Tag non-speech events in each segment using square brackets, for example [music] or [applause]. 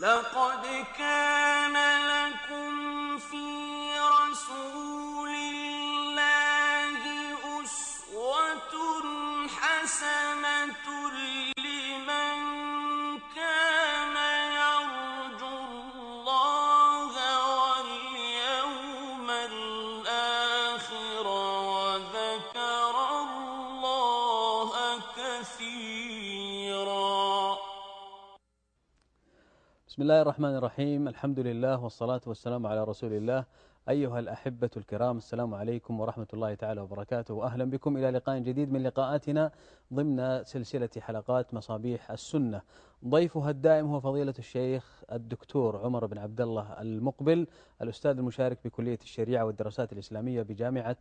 لقد كان لكم في رسول الله الرحمن الرحيم الحمد لله والصلاة والسلام على رسول الله أيها الأحبة الكرام السلام عليكم ورحمة الله تعالى وبركاته وأهلا بكم إلى لقاء جديد من لقاءاتنا ضمن سلسلة حلقات مصابيح السنة ضيفها الدائم هو فضيلة الشيخ الدكتور عمر بن عبد الله المقبل الأستاذ المشارك بكلية الشريعة والدراسات الإسلامية بجامعة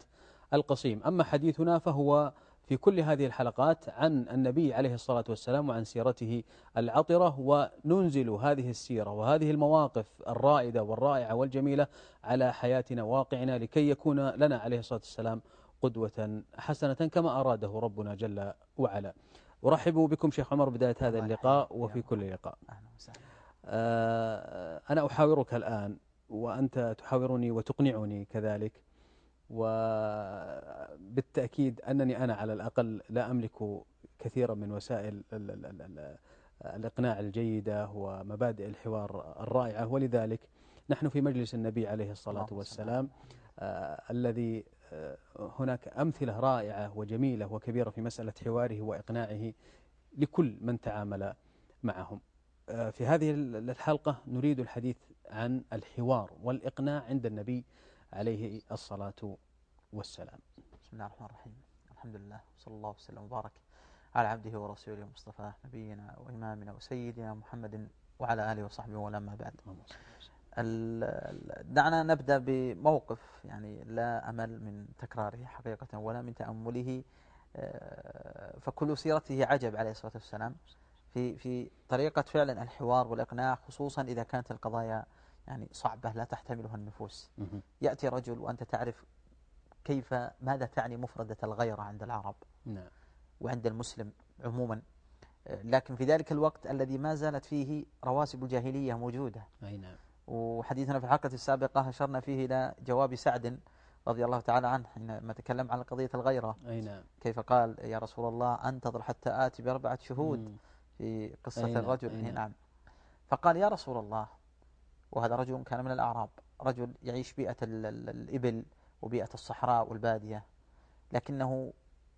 القصيم أما حديثنا فهو في كل هذه الحلقات عن النبي عليه الصلاة والسلام وعن سيرته العطرة وننزل هذه السيرة وهذه المواقف الرائدة والرائعة والجميلة على حياتنا واقعنا لكي يكون لنا عليه الصلاة والسلام قدوة حسنة كما أراده ربنا جل وعلا. أرحب بكم شيخ عمر بداية هذا اللقاء وفي كل لقاء. آه، أنا أحاورك الآن وأنت تحاورني وتقنعني كذلك. وبالتأكيد أنني أنا على الأقل لا أملك كثيرا من وسائل ال- ال- ال- ال- الإقناع الجيدة ومبادئ الحوار الرائعة. ولذلك نحن في مجلس النبي عليه الصلاة والسلام آه، الذي آه، هناك أمثلة رائعة وجميلة وكبيرة في مسألة حواره وإقناعه لكل من تعامل معهم. آه، في هذه الحلقة نريد الحديث عن الحوار والإقناع عند النبي عليه الصلاة والسلام. بسم الله الرحمن الرحيم. الحمد لله صلى الله وسلم وبارك على عبده ورسوله المصطفى نبينا وإمامنا وسيدنا محمد وعلى آله وصحبه ولما بعد. دعنا نبدأ بموقف يعني لا أمل من تكراره حقيقة ولا من تأمله آه، فكل سيرته عجب عليه الصلاة والسلام. في في طريقة فعلا الحوار والإقناع خصوصا إذا كانت القضايا يعني صعبة لا تحتملها النفوس. يأتي رجل وأنت تعرف كيف ماذا تعني مفردة الغيرة عند العرب؟ نعم. وعند المسلم عموما. آه، لكن في ذلك الوقت الذي ما زالت فيه رواسب الجاهلية موجودة. أي نعم. وحديثنا في الحلقة السابقة أشرنا فيه إلى جواب سعد رضي الله تعالى عنه حينما تكلم عن قضية الغيرة. أي نعم. كيف قال يا رسول الله أنتظر حتى آتي بأربعة شهود مم. في قصة أي نعم، الرجل. أي إيه نعم. نعم. فقال يا رسول الله وهذا رجل كان من الأعراب رجل يعيش بيئة ال- ال- الإبل وبيئة الصحراء والبادية لكنه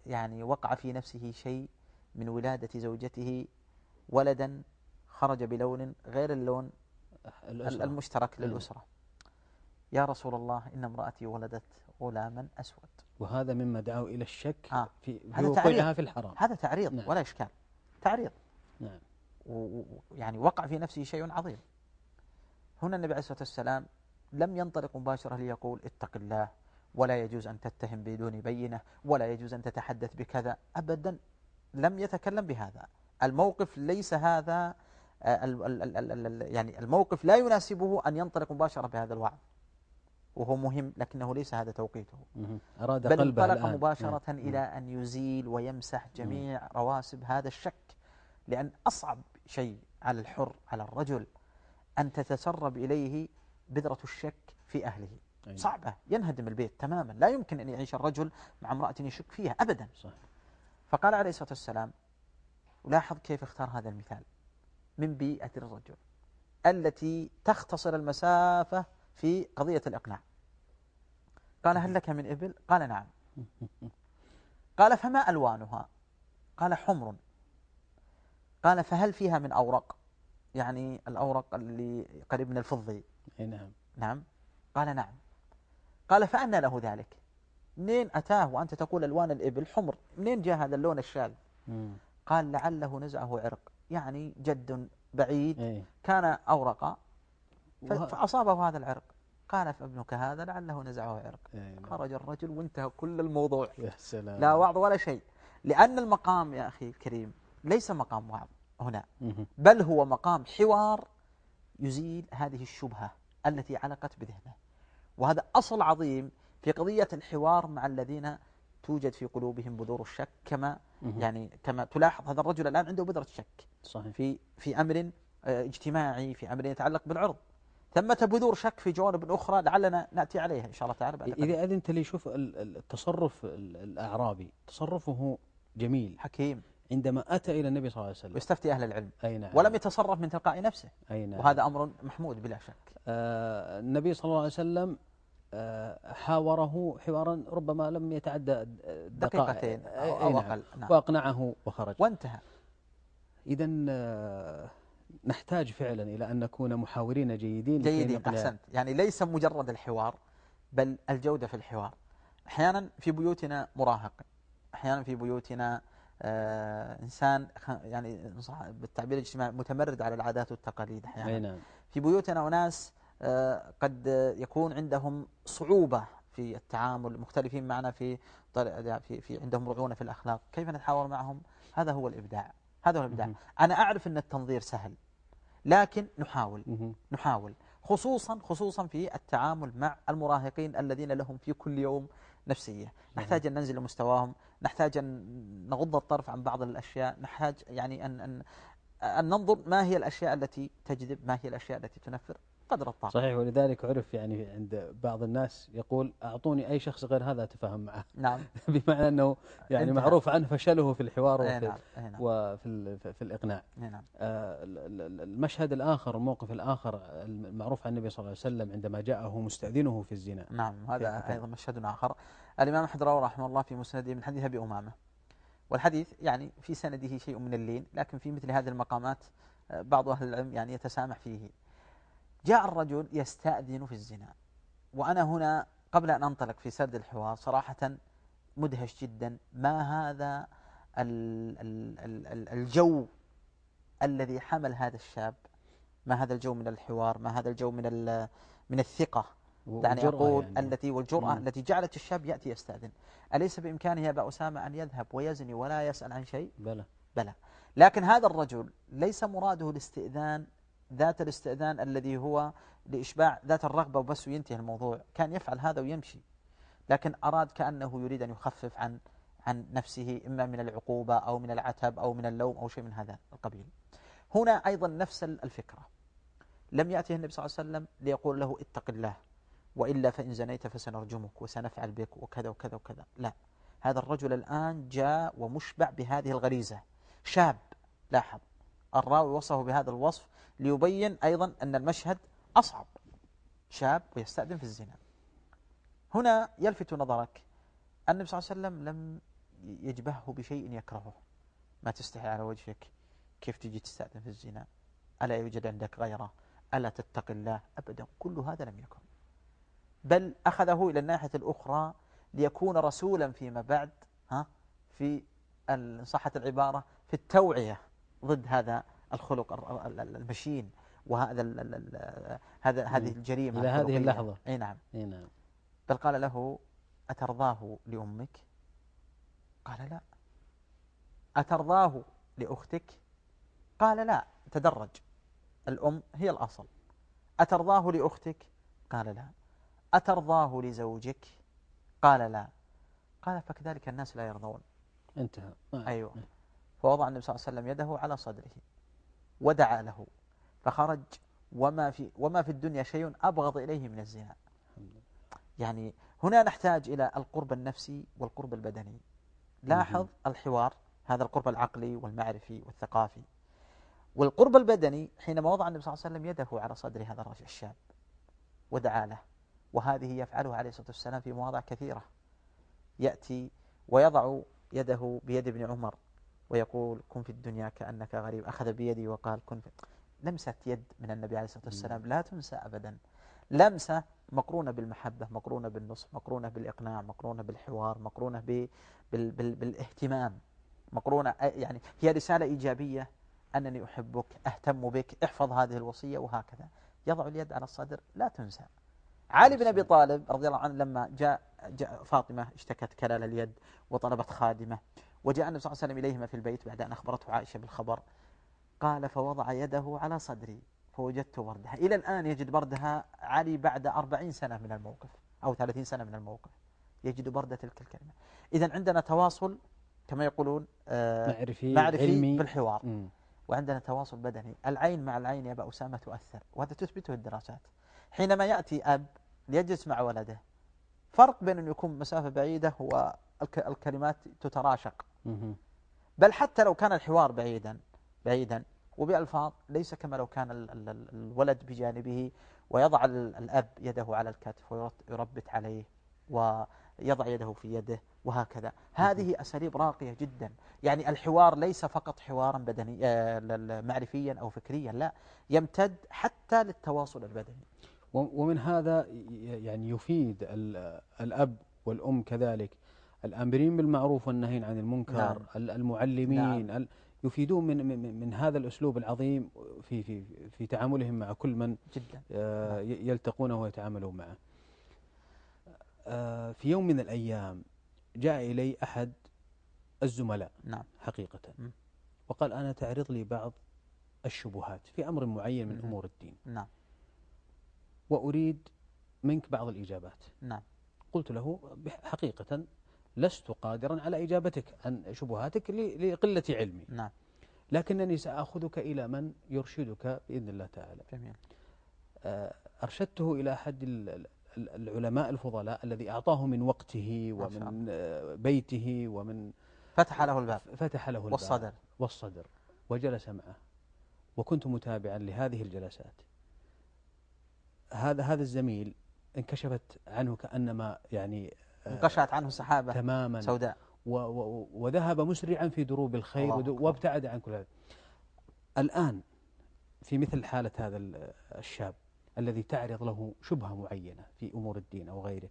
يعني وقع في نفسه شيء من ولادة زوجته ولدا خرج بلون غير اللون الأسرة. المشترك نعم. للأسرة يا رسول الله إن امرأتي ولدت غلاما أسود وهذا مما دعاه إلى الشك آه. في, في هذا وقوعها تعريض. في الحرام هذا تعريض نعم. ولا إشكال تعريض نعم ويعني وقع في نفسه شيء عظيم هنا النبي عليه الصلاة والسلام لم ينطلق مباشرة ليقول اتق الله ولا يجوز أن تتهم بدون بينة ولا يجوز أن تتحدث بكذا أبدا لم يتكلم بهذا. الموقف ليس هذا آه، يعني الموقف لا يناسبه أن ينطلق مباشرة بهذا الوعظ وهو مهم لكنه ليس هذا توقيته. أراد بل انطلق مباشرة نعم. إلى أن يزيل ويمسح جميع رواسب هذا الشك لأن أصعب شيء على الحر على الرجل أن تتسرب إليه بذرة الشك في أهله أي نعم. صعبة ينهدم البيت تماما لا يمكن أن يعيش الرجل مع امرأة يشك فيها أبدا صحيح فقال عليه الصلاة والسلام ولاحظ كيف اختار هذا المثال من بيئة الرجل التي تختصر المسافة في قضية الإقناع قال هل لك من إبل؟ قال نعم [laughs] قال فما ألوانها؟ قال حمر قال فهل فيها من أورق؟ يعني الأورق اللي قريب من الفضي نعم. نعم. قال نعم. قال فأنى له ذلك. منين أتاه وأنت تقول ألوان الإبل؟ حمر. منين جاء هذا اللون الشاذ. قال لعله نزعه عرق. يعني جد بعيد. أي. كان أورق. فأصابه هذا العرق. قال فابنك هذا لعله نزعه عرق. نعم. خرج الرجل وانتهى كل الموضوع. يا سلام. لا وعظ ولا شيء. لأن المقام يا أخي الكريم ليس مقام وعظ. هنا. بل هو مقام حوار يزيل هذه الشبهة التي علقت بذهنه. وهذا أصل عظيم في قضية الحوار مع الذين توجد في قلوبهم بذور الشك كما. يعني كما تلاحظ هذا الرجل الآن عنده بذرة شك صحيح. في في أمر آه، اجتماعي في أمر يتعلق بالعرض. ثمة بذور شك في جوانب أخرى لعلنا نأتي عليها إن شاء الله تعالى بعد. إذا أذنت لي شوف ال- ال- التصرف ال- الأعرابي. تصرفه جميل. حكيم. عندما أتى إلى النبي صلى الله عليه وسلم. ويستفتي أهل العلم. أي نعم. ولم يتصرف من تلقاء نفسه. أي نعم. وهذا أمر محمود بلا شك. آه النبي صلى الله عليه وسلم آه حاوره حوارا ربما لم يتعدى دقيقتين أو, أو نعم. أقل. نعم. وأقنعه وخرج. وانتهى. إذا آه نحتاج فعلا إلى أن نكون محاورين جيدين جيدين أحسنت. يعني ليس مجرد الحوار بل الجودة في الحوار. أحيانا في بيوتنا مراهق أحيانا في بيوتنا آه إنسان خ- يعني بالتعبير الاجتماعي متمرد على العادات والتقاليد أي أحيانا نعم. في بيوتنا أناس آه قد يكون عندهم صعوبة في التعامل مختلفين معنا في طريق- في في عندهم رعونة في الأخلاق. كيف نتحاور معهم؟ هذا هو الإبداع. هذا هو الإبداع. مهم. أنا أعرف أن التنظير سهل لكن نحاول. نحاول. خصوصا خصوصا في التعامل مع المراهقين الذين لهم في كل يوم نفسية. نحتاج أن ننزل لمستواهم نحتاج أن نغض الطرف عن بعض الأشياء نحتاج يعني أن, أن, أن ننظر ما هي الأشياء التي تجذب ما هي الأشياء التي تنفر. قدر الطاقة. صحيح ولذلك عرف يعني عند بعض الناس يقول أعطوني أي شخص غير هذا أتفاهم معه. نعم. [laughs] بمعنى أنه يعني. معروف عنه فشله في الحوار أي وفي, نعم أي نعم. وفي في الإقناع. أي نعم. آه، ال- ال- المشهد الآخر الموقف الآخر المعروف عن النبي صلى الله عليه وسلم عندما جاءه مستأذنه في الزنا. نعم هذا؟ أيضا مشهد آخر. الإمام أحمد رواه رحمه الله في مسنده من حديث أبي أمامة. والحديث يعني في سنده شيء من اللين لكن في مثل هذه المقامات آه، بعض أهل العلم يعني يتسامح فيه. جاء الرجل يستأذن في الزنا. وأنا هنا قبل أن أنطلق في سرد الحوار صراحة مدهش جدا. ما هذا ال ال ال ال الجو الذي حمل هذا الشاب؟ ما هذا الجو من الحوار؟ ما هذا الجو من من الثقة؟ دعني أقول يعني. التي والجرأة مم. التي جعلت الشاب يأتي يستأذن. أليس بإمكانه يا أبا أسامة أن يذهب ويزني ولا يسأل عن شيء؟ بلى. بلى. لكن هذا الرجل ليس مراده الاستئذان ذات الاستئذان الذي هو لإشباع ذات الرغبة وبس وينتهي الموضوع. كان يفعل هذا ويمشي. لكن أراد كأنه يريد أن يخفف عن عن نفسه إما من العقوبة أو من العتب أو من اللوم أو شيء من هذا القبيل. هنا أيضا نفس الفكرة. لم يأته النبي صلى الله عليه وسلم ليقول له اتق الله وإلا فإن زنيت فسنرجمك وسنفعل بك وكذا وكذا وكذا. لا. هذا الرجل الآن جاء ومشبع بهذه الغريزة. شاب. لاحظ. الراوي وصفه بهذا الوصف ليبين أيضا أن المشهد أصعب. شاب ويستأذن في الزنا. هنا يلفت نظرك. النبي صلى الله عليه وسلم لم يجبهه بشيء يكرهه. ما تستحي على وجهك. كيف تجي تستأذن في الزنا؟ ألا يوجد عندك غيره؟ ألا تتقي الله؟ أبدا. كل هذا لم يكن. بل أخذه إلى الناحية الأخرى ليكون رسولا فيما بعد ها في صحت العبارة في التوعية. ضد هذا الخلق المشين وهذا هذا هذه مم. الجريمة إلى هذه. اللحظة. أي نعم. إي نعم. بل قال له أترضاه لأمك؟ قال لا. أترضاه لأختك؟ قال لا. تدرج. الأم هي الأصل. أترضاه لأختك؟ قال لا. أترضاه لزوجك؟ قال لا. قال فكذلك الناس لا يرضون. انتهى. ما- أيوة. فوضع النبي صلى الله عليه وسلم يده على صدره ودعا له. فخرج وما في وما في الدنيا شيء أبغض إليه من الزنا. يعني هنا نحتاج إلى القرب النفسي والقرب البدني. لاحظ الحوار هذا القرب العقلي والمعرفي والثقافي. والقرب البدني حينما وضع النبي صلى الله عليه وسلم يده على صدر هذا الرجل الشاب ودعا له. وهذه يفعلها عليه الصلاة والسلام في مواضع كثيرة. يأتي ويضع يده بيد ابن عمر. ويقول كن في الدنيا كأنك غريب أخذ بيدي وقال كن في لمسة يد من النبي عليه الصلاة والسلام. لا تنسى أبدا. لمسة مقرونة بالمحبة مقرونة بالنصح مقرونة بالإقناع مقرونة بالحوار مقرونة. بال... بال... بالاهتمام مقرونة يعني هي رسالة إيجابية. أنني أحبك أهتم بك احفظ هذه الوصية وهكذا. يضع اليد على الصدر. لا تنسى. علي بن أبي طالب رضي الله عنه لما جاء, جاء فاطمة اشتكت كلال اليد وطلبت خادمة. وجاء النبي صلى الله عليه وسلم إليهما في البيت بعد أن أخبرته عائشة بالخبر. قال فوضع يده على صدري فوجدت بردها إلى الآن يجد بردها علي بعد أربعين سنة من الموقف أو ثلاثين سنة من الموقف. يجد برد تلك الكلمة. إذا عندنا تواصل كما يقولون آه معرفي معرفي علمي. بالحوار. مم. وعندنا تواصل بدني. العين مع العين يا أبا أسامة تؤثر وهذا تثبته الدراسات. حينما يأتي أب ليجلس مع ولده فرق بين أن يكون مسافة بعيدة والكلمات تتراشق. بل حتى لو كان الحوار بعيدا بعيدا. وبألفاظ ليس كما لو كان ال- ال- ال- الولد بجانبه ويضع ال- الأب يده على الكتف ويربت عليه ويضع يده في يده وهكذا. هذه أساليب راقية جدا. يعني الحوار ليس فقط حوارا بدني آه، معرفيا أو فكريا لا. يمتد حتى للتواصل البدني. ومن هذا يعني يفيد ال- الأب والأم كذلك. الآمرين بالمعروف والنهين عن المنكر نعم. ال- المعلمين ال- يفيدون من من من هذا الأسلوب العظيم في في في تعاملهم مع كل من جدا. آه، يلتقونه ويتعاملون معه. آه، في يوم من الأيام جاء إلي أحد الزملاء نعم. حقيقة م. وقال أنا تعرض لي بعض الشبهات في أمر معين من مم. أمور الدين. نعم. وأريد منك بعض الإجابات. نعم. قلت له حقيقة لست قادرا على إجابتك عن شبهاتك لقلة علمي. نعم. لكنني سأخذك إلى من يرشدك بإذن الله تعالى. جميل. آه، أرشدته إلى أحد ال- ال- ال- العلماء الفضلاء الذي أعطاه من وقته ومن آه، بيته ومن فتح له الباب. فتح له الباب. والصدر. والصدر. وجلس معه. وكنت متابعا لهذه الجلسات. هذا هذا الزميل انكشفت عنه كأنما يعني انقشعت عنه سحابة تماما. سوداء. و و وذهب مسرعا في دروب الخير. وابتعد عن كل هذا. الآن في مثل حالة هذا ال- الشاب الذي تعرض له شبهة معينة في أمور الدين أو غيره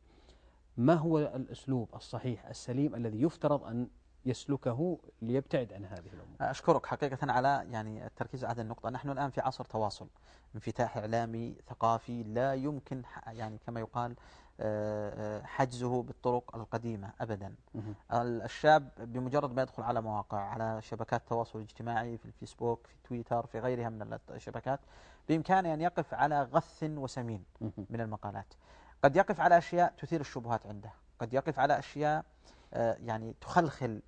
ما هو الأسلوب الصحيح السليم الذي يفترض أن يسلكه ليبتعد عن هذه الأمور؟ أشكرك حقيقة على يعني التركيز على هذه النقطة. نحن الآن في عصر تواصل انفتاح إعلامي ثقافي لا يمكن يعني كما يقال حجزه بالطرق القديمة أبدا. الشاب بمجرد ما يدخل على مواقع على شبكات التواصل الاجتماعي في الفيسبوك في تويتر في غيرها من الشبكات بإمكانه أن يقف على غث وسمين. من المقالات. قد يقف على أشياء تثير الشبهات عنده. قد يقف على أشياء آه، يعني تخلخل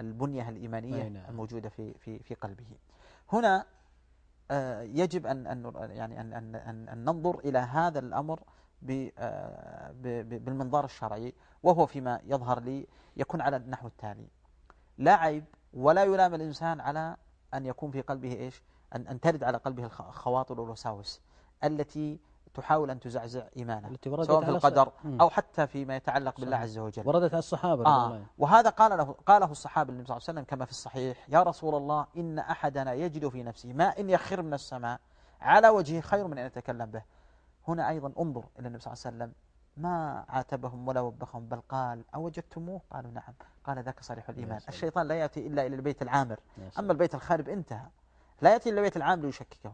البنية الإيمانية نعم. الموجودة في في في قلبه. هنا آه، يجب أن أن يعني أن أن أن ننظر إلى هذا الأمر بالمنظار الشرعي وهو فيما يظهر لي يكون على النحو التالي. لا عيب ولا يلام الإنسان على أن يكون في قلبه إيش؟ أن أن ترد على قلبه الخ- الخواطر والوساوس التي تحاول أن تزعزع إيمانه التي وردت سواء في القدر. أو حتى فيما يتعلق بالله. عز وجل. وردت على الصحابة الله آه عنهم وهذا قال له قاله الصحابة للنبي صلى الله عليه وسلم كما في الصحيح يا رسول الله إن أحدنا يجد في نفسه ما إن يخر من السماء على وجهه خير من أن يتكلم به. هنا أيضا انظر إلى النبي صلى الله عليه وسلم ما عاتبهم ولا وبخهم بل قال أوجدتموه؟ قالوا نعم. قال ذاك صريح الإيمان. الشيطان لا يأتي إلا إلى البيت العامر. أما البيت الخارب انتهى. لا يأتي إلى البيت العام ليشككه.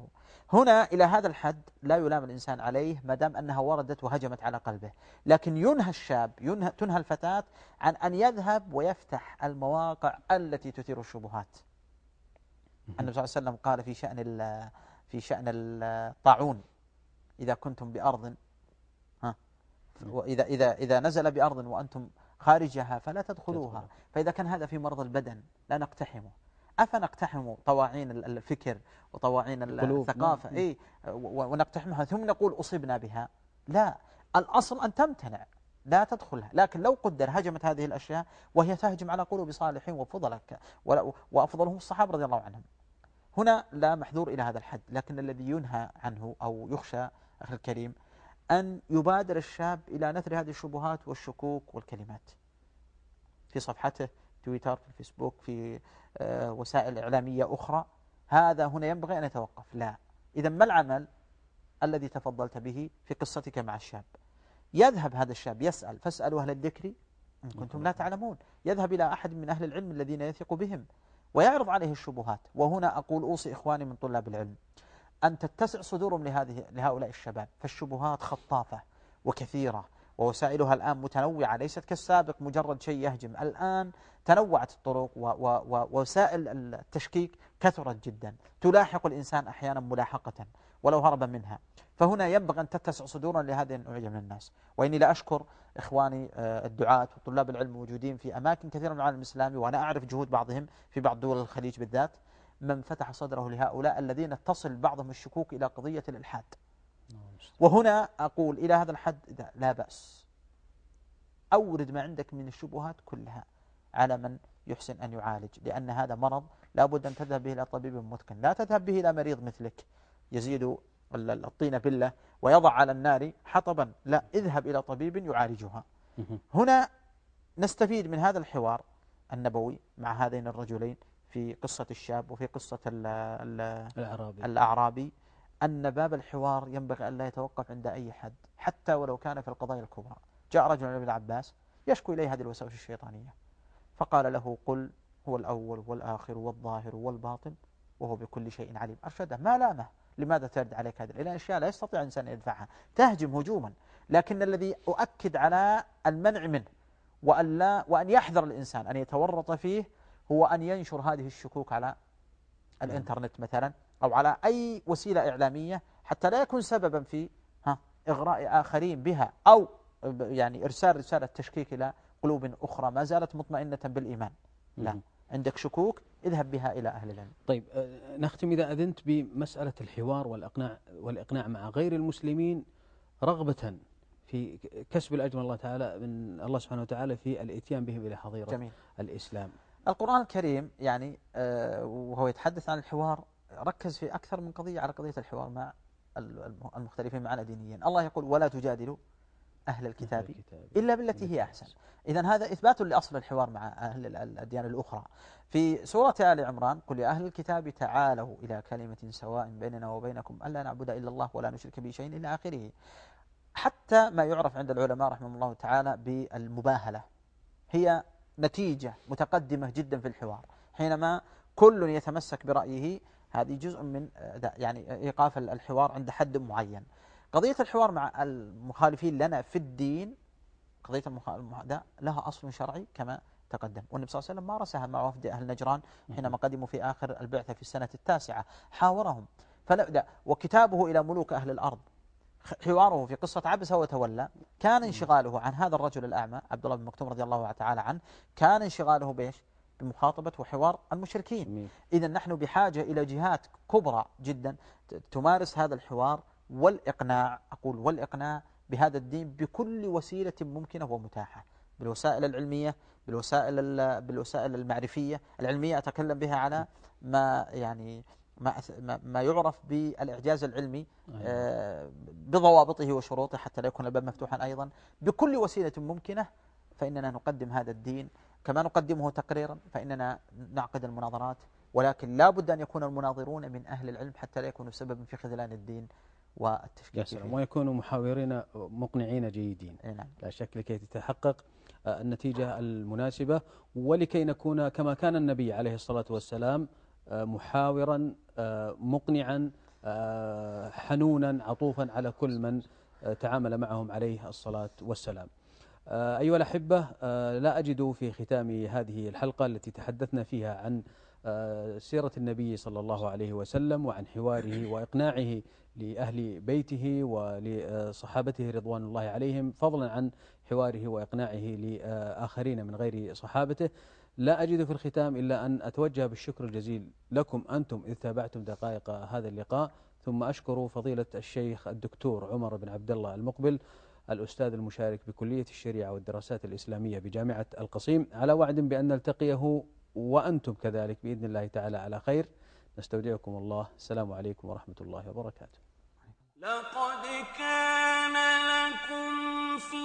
هنا إلى هذا الحد لا يلام الإنسان عليه ما دام أنها وردت وهجمت على قلبه. لكن ينهى الشاب ينهى تنهى الفتاة عن أن يذهب ويفتح المواقع التي تثير الشبهات. النبي صلى الله عليه وسلم قال في شأن في شأن الطاعون. إذا كنتم بأرض ها؟ وإذا إذا إذا نزل بأرض وأنتم خارجها فلا تدخلوها. فإذا كان هذا في مرض البدن لا نقتحمه. أفنقتحم طواعين ال- الفكر وطواعين القلوب. الثقافة؟ نعم. إيه و- ونقتحمها ثم نقول أصبنا بها. لا. الأصل أن تمتنع. لا تدخلها. لكن لو قدر هجمت هذه الأشياء وهي تهجم على قلوب صالحين وفضل ك- ولا- وأفضلهم الصحابة رضي الله عنهم. هنا لا محذور إلى هذا الحد. لكن الذي ينهى عنه أو يخشى أخي الكريم أن يبادر الشاب إلى نثر هذه الشبهات والشكوك والكلمات. في صفحته تويتر في الفيسبوك في آه، وسائل إعلامية أخرى. هذا هنا ينبغي أن يتوقف. لا. إذا ما العمل الذي تفضلت به في قصتك مع الشاب؟ يذهب هذا الشاب يسأل فاسألوا أهل الذكر إن كنتم لا تعلمون. يذهب إلى أحد من أهل العلم الذين يثق بهم ويعرض عليه الشبهات. وهنا أقول أوصي إخواني من طلاب العلم أن تتسع صدورهم لهذه لهؤلاء الشباب. فالشبهات خطافة وكثيرة ووسائلها الآن متنوعة ليست كالسابق مجرد شيء يهجم. الآن تنوعت الطرق ووسائل التشكيك كثرت جدا. تلاحق الإنسان أحيانا ملاحقة ولو هرب منها. فهنا ينبغي أن تتسع صدورا لهذه النوعية من الناس. وإني لا أشكر إخواني آه، الدعاة وطلاب العلم الموجودين في أماكن كثيرة من العالم الإسلامي وأنا أعرف جهود بعضهم في بعض دول الخليج بالذات. من فتح صدره لهؤلاء الذين تصل بعضهم الشكوك إلى قضية الإلحاد. وهنا أقول إلى هذا الحد لا بأس. أورد ما عندك من الشبهات كلها على من يحسن أن يعالج لأن هذا مرض لابد أن تذهب به إلى طبيب متقن. لا تذهب به إلى مريض مثلك. يزيد الطين بالله ويضع على النار حطبا. لا اذهب إلى طبيب يعالجها. هنا نستفيد من هذا الحوار النبوي مع هذين الرجلين. في قصة الشاب وفي قصة ال ال الأعرابي. الأعرابي أن باب الحوار ينبغي أن لا يتوقف عند أي حد حتى ولو كان في القضايا الكبرى. جاء رجل ابن العباس يشكو إليه هذه الوساوس الشيطانية فقال له قل هو الأول والآخر والظاهر والباطن وهو بكل شيء عليم. أرشده ما لامة لماذا ترد عليك هذه؟ الأشياء لا يستطيع الإنسان أن يدفعها. تهجم هجوما لكن الذي أؤكد على المنع منه وأن, لا وأن يحذر الإنسان أن يتورط فيه هو أن ينشر هذه الشكوك على الإنترنت مثلا أو على أي وسيلة إعلامية حتى لا يكون سببا في ها إغراء آخرين بها أو يعني إرسال رسالة تشكيك إلى قلوب أخرى ما زالت مطمئنة بالإيمان. لا عندك شكوك اذهب بها إلى أهل العلم. طيب آه، نختم إذا أذنت بمسألة الحوار والإقناع, والإقناع مع غير المسلمين رغبة في كسب الأجر من الله تعالى من الله سبحانه وتعالى في الإتيان بهم إلى حظيرة جميل. الإسلام. القرآن الكريم يعني آه، وهو يتحدث عن الحوار ركز في أكثر من قضية على قضية الحوار مع المختلفين معنا دينيا الله يقول ولا تجادلوا أهل الكتاب إلا بالتي هي أحسن. إذا هذا إثبات لأصل الحوار مع أهل الأديان الأخرى. في سورة آل عمران قل يا أهل الكتاب تعالوا إلى كلمة سواء بيننا وبينكم ألا نعبد إلا الله ولا نشرك به شيء إلى آخره. حتى ما يعرف عند العلماء رحمه الله تعالى بالمباهلة. هي نتيجة متقدمة جدا في الحوار. حينما كل يتمسك برأيه هذه جزء من يعني إيقاف الحوار عند حد معين. قضية الحوار مع المخالفين لنا في الدين قضية ده لها أصل شرعي كما تقدم. والنبي صلى الله عليه وسلم مارسها مع وفد أهل نجران حينما قدموا في آخر البعثة في السنة التاسعة. حاورهم. فلا وكتابه إلى ملوك أهل الأرض. حواره في قصة عبس وتولى كان انشغاله عن هذا الرجل الأعمى عبد الله بن مكتوم رضي الله تعالى عنه كان انشغاله بإيش؟ بمخاطبة وحوار المشركين. إذا نحن بحاجة إلى جهات كبرى جدا تمارس هذا الحوار والإقناع أقول والإقناع بهذا الدين بكل وسيلة ممكنة ومتاحة. بالوسائل العلمية بالوسائل بالوسائل المعرفية. العلمية أتكلم بها على ما يعني ما ما يعرف بالإعجاز العلمي أيوة. آه، بضوابطه وشروطه حتى لا يكون الباب مفتوحا أيضا. بكل وسيلة ممكنة فإننا نقدم هذا الدين. كما نقدمه تقريرا فإننا نعقد المناظرات. ولكن لا بد أن يكون المناظرون من أهل العلم حتى لا يكونوا سببا في خذلان الدين والتشكيك فيه. ويكونوا محاورين مقنعين جيدين. نعم. لا شك لكي تتحقق آه، النتيجة المناسبة. ولكي نكون كما كان النبي عليه الصلاة والسلام محاورا آه، مقنعا حنونا عطوفا على كل من تعامل معهم عليه الصلاة والسلام. أيها الأحبة لا أجد في ختام هذه الحلقة التي تحدثنا فيها عن سيرة النبي صلى الله عليه وسلم وعن حواره وإقناعه لأهل بيته ولصحابته رضوان الله عليهم فضلا عن حواره وإقناعه لآخرين من غير صحابته. لا أجد في الختام إلا أن أتوجه بالشكر الجزيل لكم أنتم إذ تابعتم دقائق هذا اللقاء ثم أشكر فضيلة الشيخ الدكتور عمر بن عبد الله المقبل الأستاذ المشارك بكلية الشريعة والدراسات الإسلامية بجامعة القصيم على وعد بأن نلتقيه وأنتم كذلك بإذن الله تعالى على خير. نستودعكم الله. السلام عليكم ورحمة الله وبركاته. لقد كان لكم في